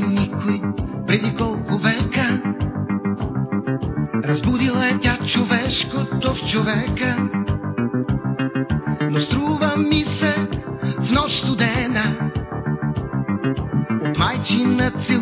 не никой преди колко века. Разбудила е тя човешкото в човека. Но струва ми се в нощ студена от майчина цел